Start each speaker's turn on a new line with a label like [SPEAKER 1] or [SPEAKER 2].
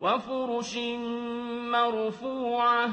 [SPEAKER 1] وَفُرُشٍ مَّرْفُوعَةٍ